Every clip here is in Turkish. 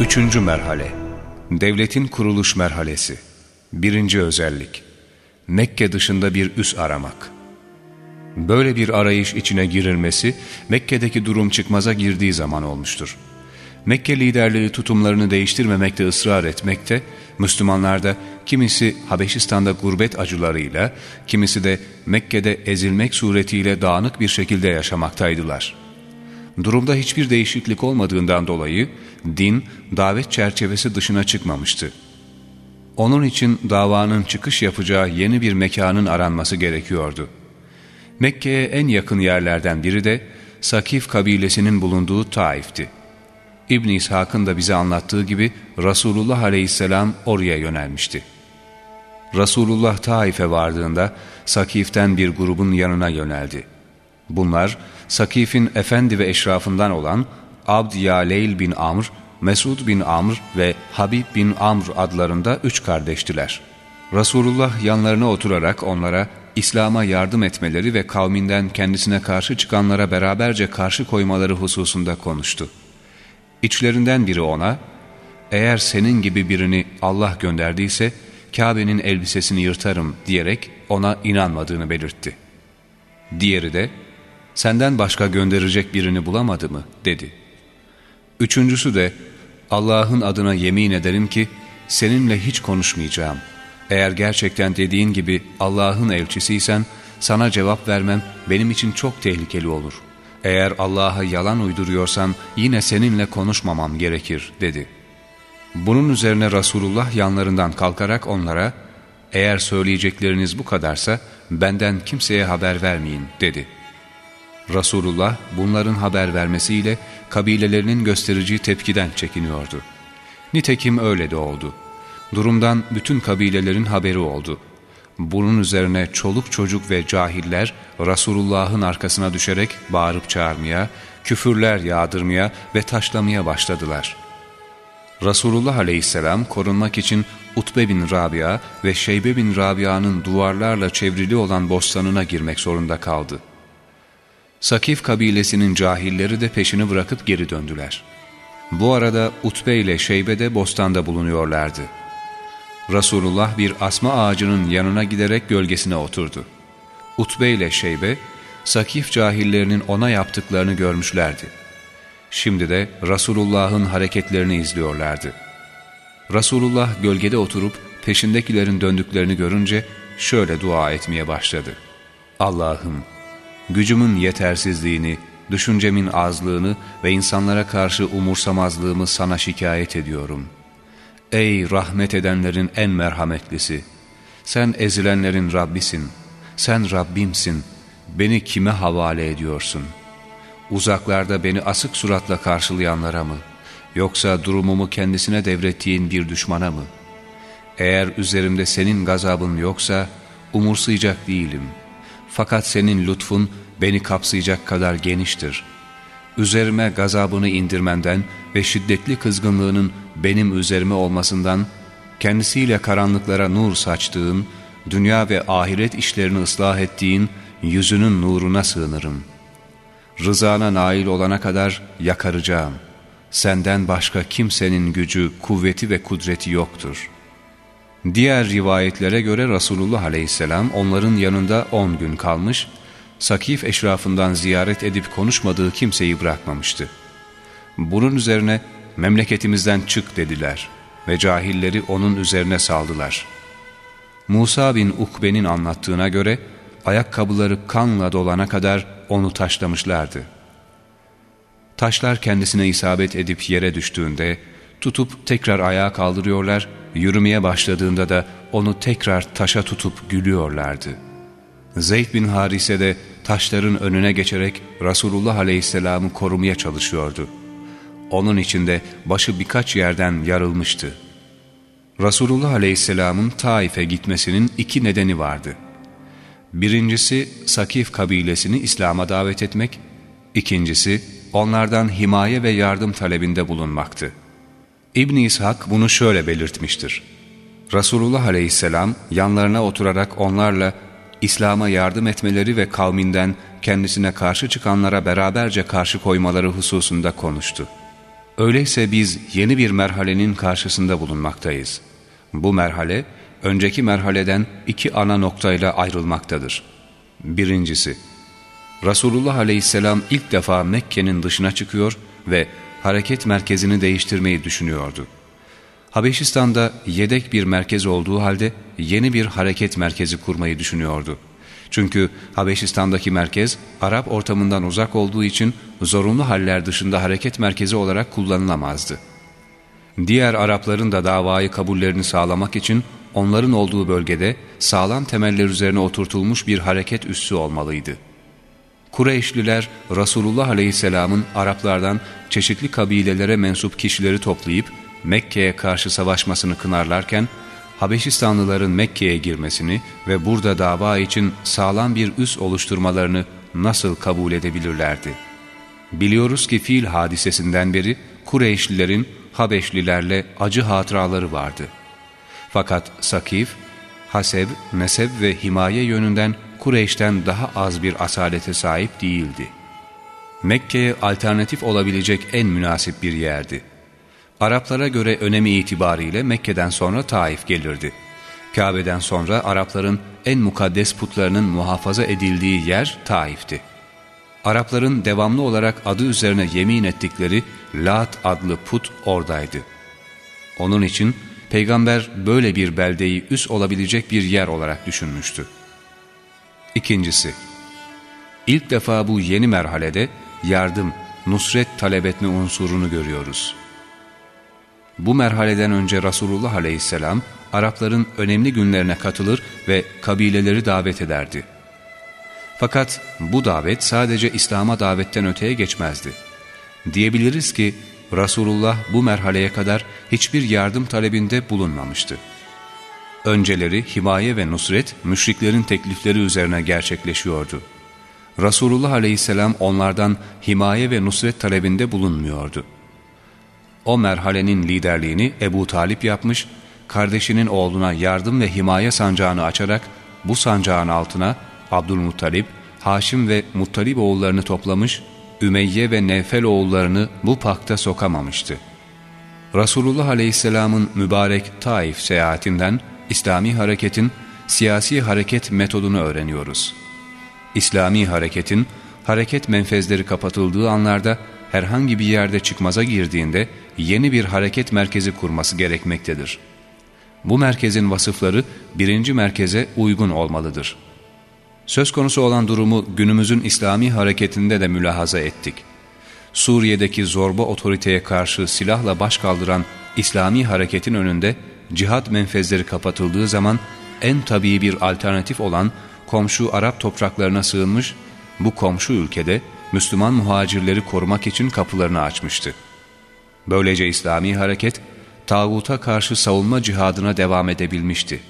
Üçüncü merhale. Devletin kuruluş merhalesi. Birinci özellik. Mekke dışında bir üs aramak. Böyle bir arayış içine girilmesi Mekke'deki durum çıkmaza girdiği zaman olmuştur. Mekke liderleri tutumlarını değiştirmemekte ısrar etmekte, Müslümanlar da kimisi Habeşistan'da gurbet acılarıyla, kimisi de Mekke'de ezilmek suretiyle dağınık bir şekilde yaşamaktaydılar. Durumda hiçbir değişiklik olmadığından dolayı din davet çerçevesi dışına çıkmamıştı. Onun için davanın çıkış yapacağı yeni bir mekanın aranması gerekiyordu. Mekke'ye en yakın yerlerden biri de Sakif kabilesinin bulunduğu Taif'ti. İbn İshak'ın da bize anlattığı gibi Resulullah aleyhisselam oraya yönelmişti. Resulullah Taif'e vardığında Sakif'ten bir grubun yanına yöneldi. Bunlar Sakif'in efendi ve eşrafından olan Abd Yaleyl bin Amr, Mesud bin Amr ve Habib bin Amr adlarında üç kardeştiler. Resulullah yanlarına oturarak onlara İslam'a yardım etmeleri ve kavminden kendisine karşı çıkanlara beraberce karşı koymaları hususunda konuştu. İçlerinden biri ona, eğer senin gibi birini Allah gönderdiyse Kabe'nin elbisesini yırtarım diyerek ona inanmadığını belirtti. Diğeri de, senden başka gönderecek birini bulamadı mı dedi. Üçüncüsü de, Allah'ın adına yemin ederim ki seninle hiç konuşmayacağım. Eğer gerçekten dediğin gibi Allah'ın elçisiysen sana cevap vermem benim için çok tehlikeli olur. Eğer Allah'a yalan uyduruyorsan yine seninle konuşmamam gerekir dedi. Bunun üzerine Resulullah yanlarından kalkarak onlara eğer söyleyecekleriniz bu kadarsa benden kimseye haber vermeyin dedi. Resulullah bunların haber vermesiyle kabilelerinin göstereceği tepkiden çekiniyordu. Nitekim öyle de oldu. Durumdan bütün kabilelerin haberi oldu. Bunun üzerine çoluk çocuk ve cahiller Resulullah'ın arkasına düşerek bağırıp çağırmaya, küfürler yağdırmaya ve taşlamaya başladılar. Resulullah aleyhisselam korunmak için Utbe bin Rabia ve Şeybe bin Rabia'nın duvarlarla çevrili olan bostanına girmek zorunda kaldı. Sakif kabilesinin cahilleri de peşini bırakıp geri döndüler. Bu arada Utbe ile Şeybe de bostanda bulunuyorlardı. Resulullah bir asma ağacının yanına giderek gölgesine oturdu. Utbe ile Şeybe, Sakif cahillerinin ona yaptıklarını görmüşlerdi. Şimdi de Resulullah'ın hareketlerini izliyorlardı. Resulullah gölgede oturup peşindekilerin döndüklerini görünce şöyle dua etmeye başladı. Allah'ım, gücümün yetersizliğini, düşüncemin azlığını ve insanlara karşı umursamazlığımı sana şikayet ediyorum.'' Ey rahmet edenlerin en merhametlisi! Sen ezilenlerin Rabbisin, sen Rabbimsin, beni kime havale ediyorsun? Uzaklarda beni asık suratla karşılayanlara mı? Yoksa durumumu kendisine devrettiğin bir düşmana mı? Eğer üzerimde senin gazabın yoksa umursayacak değilim. Fakat senin lütfun beni kapsayacak kadar geniştir. Üzerime gazabını indirmenden ve şiddetli kızgınlığının benim üzerime olmasından, kendisiyle karanlıklara nur saçtığın, dünya ve ahiret işlerini ıslah ettiğin yüzünün nuruna sığınırım. Rızana nail olana kadar yakaracağım. Senden başka kimsenin gücü, kuvveti ve kudreti yoktur. Diğer rivayetlere göre Resulullah aleyhisselam onların yanında on gün kalmış, Sakif eşrafından ziyaret edip konuşmadığı kimseyi bırakmamıştı. Bunun üzerine memleketimizden çık dediler ve cahilleri onun üzerine saldılar. Musa bin Ukbe'nin anlattığına göre ayakkabıları kanla dolana kadar onu taşlamışlardı. Taşlar kendisine isabet edip yere düştüğünde tutup tekrar ayağa kaldırıyorlar, yürümeye başladığında da onu tekrar taşa tutup gülüyorlardı. Zeyd bin Harise de taşların önüne geçerek Resulullah Aleyhisselam'ı korumaya çalışıyordu. Onun içinde başı birkaç yerden yarılmıştı. Resulullah Aleyhisselam'ın Taif'e gitmesinin iki nedeni vardı. Birincisi Sakif kabilesini İslam'a davet etmek, ikincisi onlardan himaye ve yardım talebinde bulunmaktı. İbn İshak bunu şöyle belirtmiştir. Resulullah Aleyhisselam yanlarına oturarak onlarla İslam'a yardım etmeleri ve kavminden kendisine karşı çıkanlara beraberce karşı koymaları hususunda konuştu. Öyleyse biz yeni bir merhalenin karşısında bulunmaktayız. Bu merhale, önceki merhaleden iki ana noktayla ayrılmaktadır. Birincisi, Resulullah Aleyhisselam ilk defa Mekke'nin dışına çıkıyor ve hareket merkezini değiştirmeyi düşünüyordu. Habeşistan'da yedek bir merkez olduğu halde yeni bir hareket merkezi kurmayı düşünüyordu. Çünkü Habeşistan'daki merkez Arap ortamından uzak olduğu için zorunlu haller dışında hareket merkezi olarak kullanılamazdı. Diğer Arapların da davayı kabullerini sağlamak için onların olduğu bölgede sağlam temeller üzerine oturtulmuş bir hareket üssü olmalıydı. Kureyşliler Resulullah Aleyhisselam'ın Araplardan çeşitli kabilelere mensup kişileri toplayıp Mekke'ye karşı savaşmasını kınarlarken Habeşistanlıların Mekke'ye girmesini ve burada dava için sağlam bir üs oluşturmalarını nasıl kabul edebilirlerdi? Biliyoruz ki fiil hadisesinden beri Kureyşlilerin Habeşlilerle acı hatıraları vardı. Fakat Sakif, Haseb, Neseb ve Himaye yönünden Kureyş'ten daha az bir asalete sahip değildi. Mekke'ye alternatif olabilecek en münasip bir yerdi. Araplara göre önemi itibariyle Mekke'den sonra Taif gelirdi. Kabe'den sonra Arapların en mukaddes putlarının muhafaza edildiği yer Taif'ti. Arapların devamlı olarak adı üzerine yemin ettikleri Lat adlı put oradaydı. Onun için Peygamber böyle bir beldeyi üs olabilecek bir yer olarak düşünmüştü. İkincisi, ilk defa bu yeni merhalede yardım, nusret talep etme unsurunu görüyoruz. Bu merhaleden önce Resulullah aleyhisselam Arapların önemli günlerine katılır ve kabileleri davet ederdi. Fakat bu davet sadece İslam'a davetten öteye geçmezdi. Diyebiliriz ki Resulullah bu merhaleye kadar hiçbir yardım talebinde bulunmamıştı. Önceleri himaye ve nusret müşriklerin teklifleri üzerine gerçekleşiyordu. Resulullah aleyhisselam onlardan himaye ve nusret talebinde bulunmuyordu. O merhalenin liderliğini Ebu Talip yapmış, kardeşinin oğluna yardım ve himaye sancağını açarak bu sancağın altına Abdülmuttalip, Haşim ve Muttalip oğullarını toplamış, Ümeyye ve Nevfel oğullarını bu pakta sokamamıştı. Resulullah Aleyhisselam'ın mübarek Taif seyahatinden İslami hareketin siyasi hareket metodunu öğreniyoruz. İslami hareketin hareket menfezleri kapatıldığı anlarda herhangi bir yerde çıkmaza girdiğinde yeni bir hareket merkezi kurması gerekmektedir. Bu merkezin vasıfları birinci merkeze uygun olmalıdır. Söz konusu olan durumu günümüzün İslami hareketinde de mülahaza ettik. Suriye'deki zorba otoriteye karşı silahla baş kaldıran İslami hareketin önünde cihat menfezleri kapatıldığı zaman en tabii bir alternatif olan komşu Arap topraklarına sığınmış, bu komşu ülkede Müslüman muhacirleri korumak için kapılarını açmıştı. Böylece İslami hareket, tağuta karşı savunma cihadına devam edebilmişti.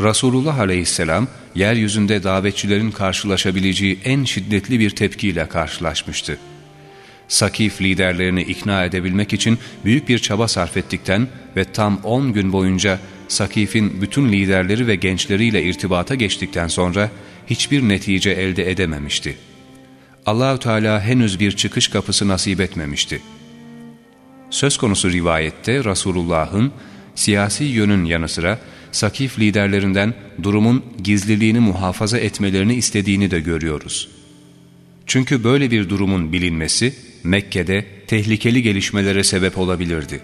Resulullah aleyhisselam, yeryüzünde davetçilerin karşılaşabileceği en şiddetli bir tepkiyle karşılaşmıştı. Sakif liderlerini ikna edebilmek için büyük bir çaba sarf ettikten ve tam 10 gün boyunca Sakif'in bütün liderleri ve gençleriyle irtibata geçtikten sonra hiçbir netice elde edememişti. Allahü Teala henüz bir çıkış kapısı nasip etmemişti. Söz konusu rivayette Resulullah'ın siyasi yönün yanı sıra Sakif liderlerinden durumun gizliliğini muhafaza etmelerini istediğini de görüyoruz. Çünkü böyle bir durumun bilinmesi Mekke'de tehlikeli gelişmelere sebep olabilirdi.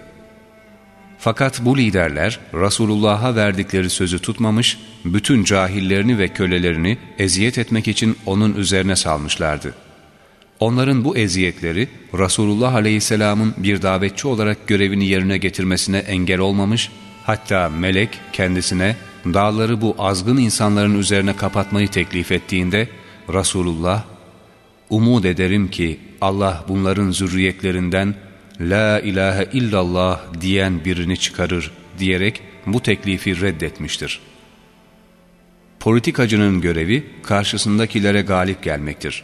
Fakat bu liderler Resulullah'a verdikleri sözü tutmamış, bütün cahillerini ve kölelerini eziyet etmek için onun üzerine salmışlardı. Onların bu eziyetleri Resulullah Aleyhisselam'ın bir davetçi olarak görevini yerine getirmesine engel olmamış, hatta melek kendisine dağları bu azgın insanların üzerine kapatmayı teklif ettiğinde Resulullah, ''Umud ederim ki Allah bunların zürriyetlerinden La ilahe illallah diyen birini çıkarır diyerek bu teklifi reddetmiştir. Politikacının görevi karşısındakilere galip gelmektir.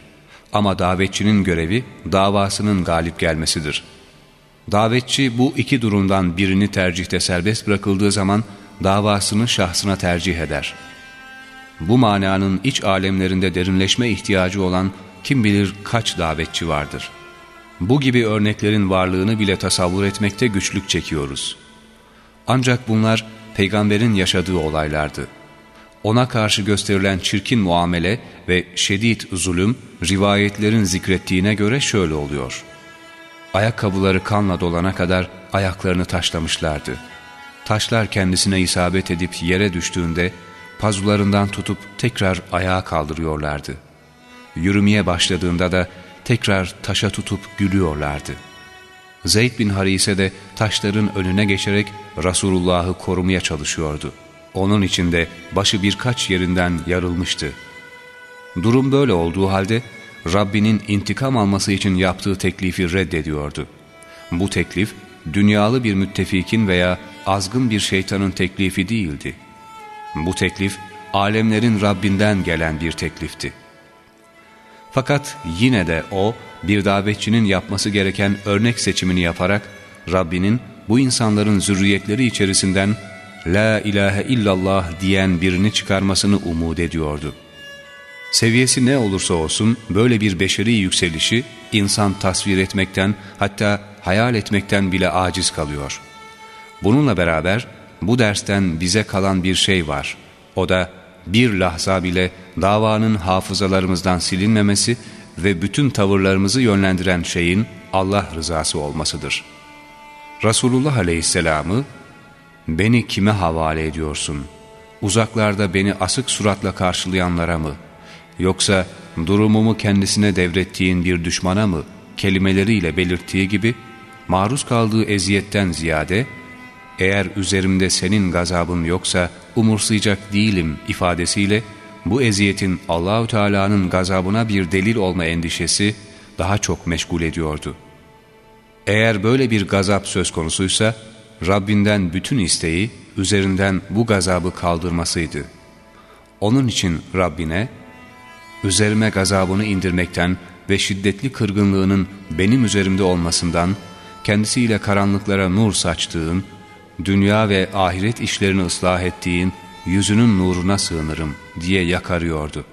Ama davetçinin görevi davasının galip gelmesidir. Davetçi bu iki durumdan birini tercihte serbest bırakıldığı zaman davasını şahsına tercih eder. bu mananın iç alemlerinde derinleşme ihtiyacı olan kim bilir kaç davetçi vardır. Bu gibi örneklerin varlığını bile tasavvur etmekte güçlük çekiyoruz. Ancak bunlar peygamberin yaşadığı olaylardı. Ona karşı gösterilen çirkin muamele ve şiddet zulüm rivayetlerin zikrettiğine göre şöyle oluyor. Ayakkabıları kanla dolana kadar ayaklarını taşlamışlardı. Taşlar kendisine isabet edip yere düştüğünde pazularından tutup tekrar ayağa kaldırıyorlardı. Yürümeye başladığında da tekrar taşa tutup gülüyorlardı. Zeyd bin Harise de taşların önüne geçerek Resulullah'ı korumaya çalışıyordu. Onun için de başı birkaç yerinden yarılmıştı. Durum böyle olduğu halde Rabbinin intikam alması için yaptığı teklifi reddediyordu. Bu teklif dünyalı bir müttefikin veya azgın bir şeytanın teklifi değildi. Bu teklif alemlerin Rabbinden gelen bir teklifti. Fakat yine de o bir davetçinin yapması gereken örnek seçimini yaparak Rabbinin bu insanların zürriyetleri içerisinden La ilahe illallah diyen birini çıkarmasını umut ediyordu. Seviyesi ne olursa olsun böyle bir beşeri yükselişi insan tasvir etmekten hatta hayal etmekten bile aciz kalıyor. Bununla beraber bu dersten bize kalan bir şey var. O da bir lahza bile davanın hafızalarımızdan silinmemesi ve bütün tavırlarımızı yönlendiren şeyin Allah rızası olmasıdır. Resulullah Aleyhisselam'ı ''Beni kime havale ediyorsun? Uzaklarda beni asık suratla karşılayanlara mı? Yoksa durumumu kendisine devrettiğin bir düşmana mı?'' kelimeleriyle belirttiği gibi maruz kaldığı eziyetten ziyade eğer üzerimde senin gazabın yoksa umursayacak değilim ifadesiyle bu eziyetin Allahü Teala'nın gazabına bir delil olma endişesi daha çok meşgul ediyordu. Eğer böyle bir gazap söz konusuysa Rabbinden bütün isteği üzerinden bu gazabı kaldırmasıydı. Onun için Rabbine üzerime gazabını indirmekten ve şiddetli kırgınlığının benim üzerimde olmasından kendisiyle karanlıklara nur saçtığın dünya ve ahiret işlerini ıslah ettiğin yüzünün nuruna sığınırım diye yakarıyordu.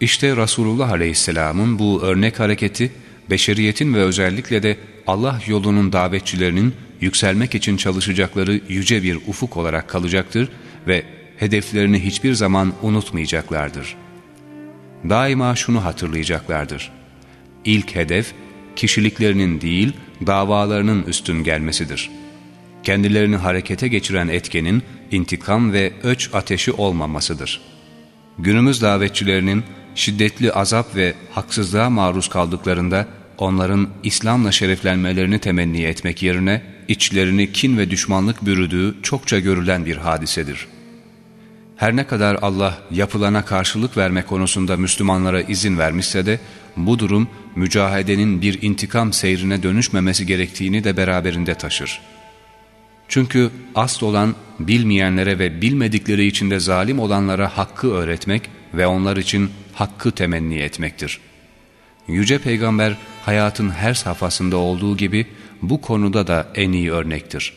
İşte Resulullah Aleyhisselam'ın bu örnek hareketi, beşeriyetin ve özellikle de Allah yolunun davetçilerinin yükselmek için çalışacakları yüce bir ufuk olarak kalacaktır ve hedeflerini hiçbir zaman unutmayacaklardır. Daima şunu hatırlayacaklardır. İlk hedef, kişiliklerinin değil, davalarının üstün gelmesidir.'' kendilerini harekete geçiren etkenin intikam ve öç ateşi olmamasıdır. Günümüz davetçilerinin şiddetli azap ve haksızlığa maruz kaldıklarında onların İslam'la şereflenmelerini temenni etmek yerine içlerini kin ve düşmanlık bürüdüğü çokça görülen bir hadisedir. Her ne kadar Allah yapılana karşılık verme konusunda Müslümanlara izin vermişse de bu durum mücahedenin bir intikam seyrine dönüşmemesi gerektiğini de beraberinde taşır. Çünkü asıl olan bilmeyenlere ve bilmedikleri içinde zalim olanlara hakkı öğretmek ve onlar için hakkı temenni etmektir. Yüce Peygamber hayatın her safhasında olduğu gibi bu konuda da en iyi örnektir.